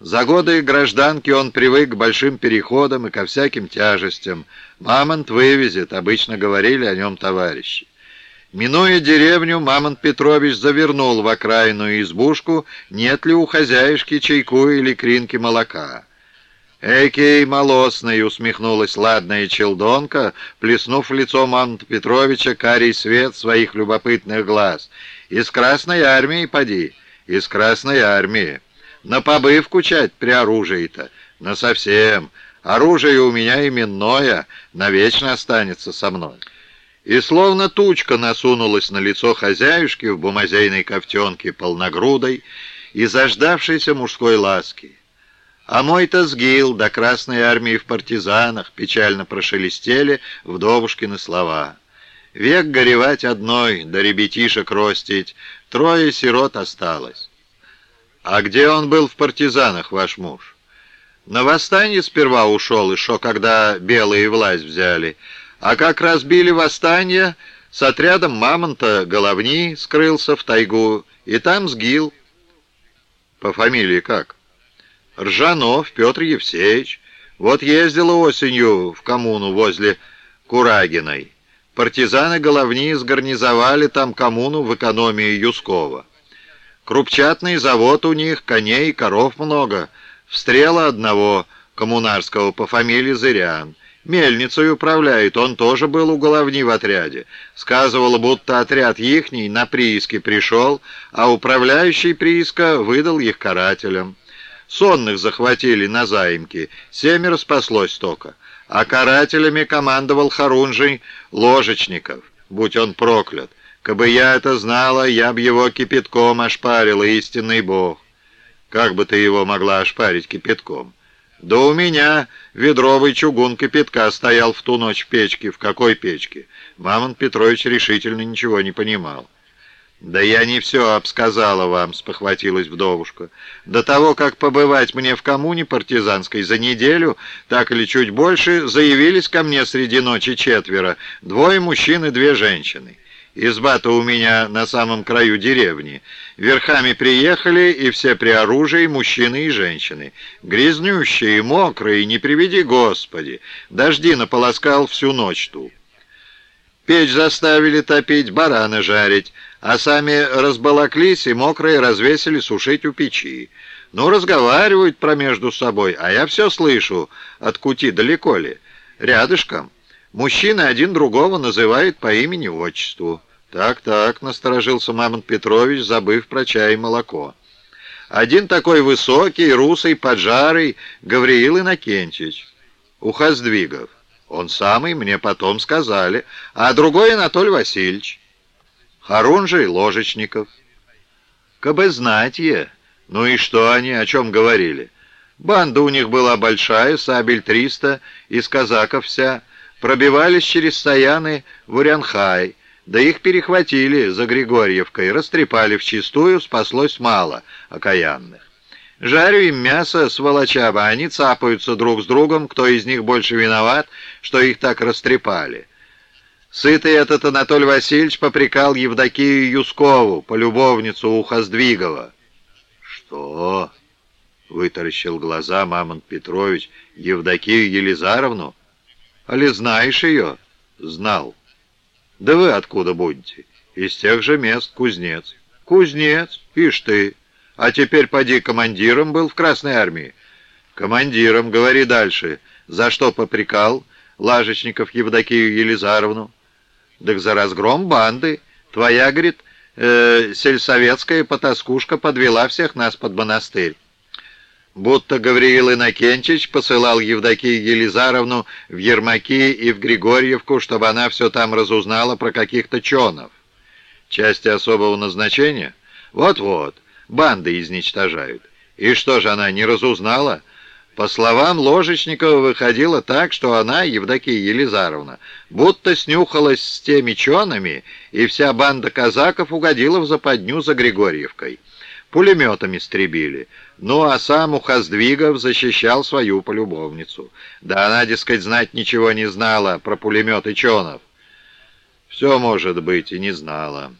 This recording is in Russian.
За годы гражданки он привык к большим переходам и ко всяким тяжестям. «Мамонт вывезет», — обычно говорили о нем товарищи. Минуя деревню, Мамонт Петрович завернул в окраинную избушку, нет ли у хозяюшки чайку или кринки молока. «Экей молосный!» — усмехнулась ладная челдонка, плеснув в лицо Мамонта Петровича карий свет своих любопытных глаз. «Из Красной Армии поди! Из Красной Армии! На побывку чать при оружии-то! Насовсем! Оружие у меня именное, навечно останется со мной!» И словно тучка насунулась на лицо хозяюшки в бумазейной ковтенке полногрудой и заждавшейся мужской ласки. А мой-то сгил до Красной Армии в партизанах, печально прошелестели вдовушкины слова. Век горевать одной, да ребятишек ростить, трое сирот осталось. А где он был в партизанах, ваш муж? На восстание сперва ушел, еще когда белые власть взяли, а как разбили восстание, с отрядом мамонта головни скрылся в тайгу, и там сгил. По фамилии как? Ржанов Петр Евсеевич. Вот ездила осенью в коммуну возле Курагиной. Партизаны головни сгарнизовали там коммуну в экономии Юскова. Крупчатный завод у них, коней и коров много. Встрела одного коммунарского по фамилии Зырян. Мельницей управляет, он тоже был у головни в отряде. Сказывал, будто отряд ихний на прииске пришел, а управляющий прииска выдал их карателям. Сонных захватили на заимки, семеро спаслось только. А карателями командовал Харунжий Ложечников, будь он проклят. Кабы я это знала, я б его кипятком ошпарила, истинный бог. Как бы ты его могла ошпарить кипятком? Да у меня ведровый чугун кипятка стоял в ту ночь в печке. В какой печке? Мамон Петрович решительно ничего не понимал. «Да я не все обсказала вам», — спохватилась вдовушка. «До того, как побывать мне в коммуне партизанской за неделю, так или чуть больше, заявились ко мне среди ночи четверо, двое мужчин и две женщины. Изба-то у меня на самом краю деревни. Верхами приехали, и все при оружии, мужчины и женщины. Грязнющие, мокрые, не приведи Господи. Дожди наполоскал всю ночь тут. Печь заставили топить, барана жарить, а сами разбалаклись и мокрые развесили сушить у печи. Ну, разговаривают про между собой, а я все слышу, от кути далеко ли, рядышком. Мужчины один другого называют по имени-отчеству. «Так-так», — насторожился Мамонт Петрович, забыв про чай и молоко. «Один такой высокий, русый, поджарый, Гавриил Иннокентьевич, ухоздвигов. Он самый, мне потом сказали. А другой Анатолий Васильевич. Харунжий Ложечников. Кабы знать е. Ну и что они, о чем говорили? Банда у них была большая, сабель триста, из казаков вся. Пробивались через стояны в Урянхай, да их перехватили за Григорьевкой, растрепали в чистую, спаслось мало окаянных. Жарю им мясо, сволочаба, они цапаются друг с другом, кто из них больше виноват, что их так растрепали. Сытый этот Анатолий Васильевич попрекал Евдокию Юскову, полюбовницу Ухоздвигова. «Что?» — вытаращил глаза Мамонт Петрович. «Евдокию Елизаровну? Али знаешь ее?» «Знал». «Да вы откуда будете?» «Из тех же мест, кузнец». «Кузнец? Ишь ты!» А теперь поди командиром был в Красной Армии. Командиром, говори дальше. За что попрекал Лажечников Евдокию Елизаровну? Так за разгром банды. Твоя, говорит, э, сельсоветская потаскушка подвела всех нас под монастырь. Будто Гавриил Иннокентьевич посылал Евдокию Елизаровну в Ермаки и в Григорьевку, чтобы она все там разузнала про каких-то чонов. Части особого назначения? Вот-вот банды изничтожают. И что же она не разузнала? По словам Ложечникова, выходило так, что она, Евдокия Елизаровна, будто снюхалась с теми чонами, и вся банда казаков угодила в западню за Григорьевкой. Пулеметами стребили. Ну, а сам Ухоздвигов защищал свою полюбовницу. Да она, дескать, знать ничего не знала про пулеметы чонов. Все, может быть, и не знала.